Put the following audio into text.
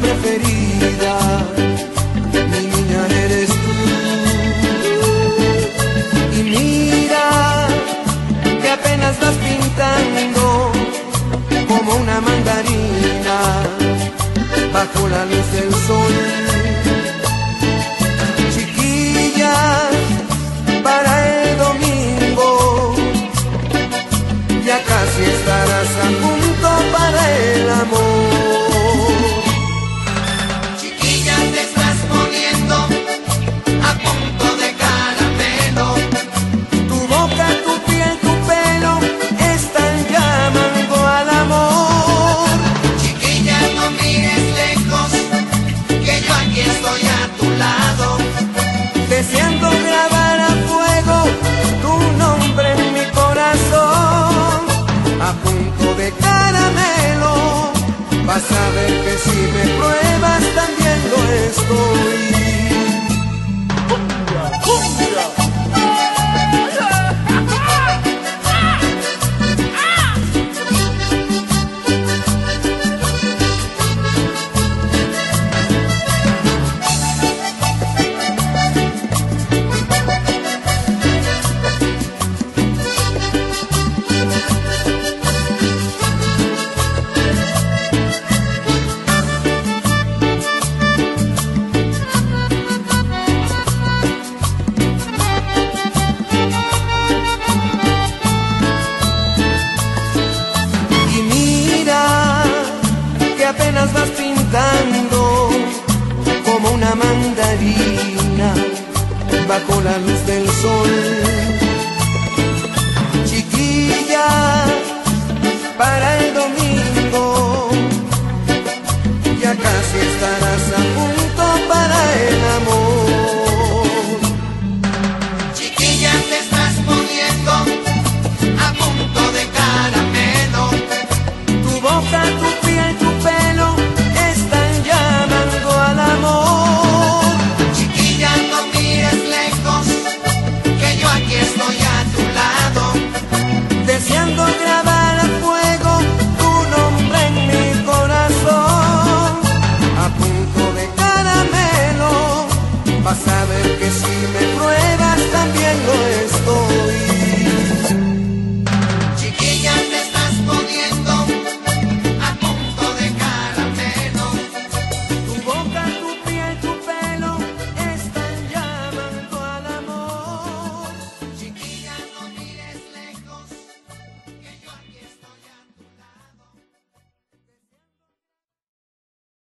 preferida. pruebas también lo estoy. apenas vas pintando como una mandarina bajo la luz del sol. Chiquilla, para el domingo ya casi estarás a punto para el amor. Chiquilla, te estás poniendo a punto de caramelo. Tu boca, tu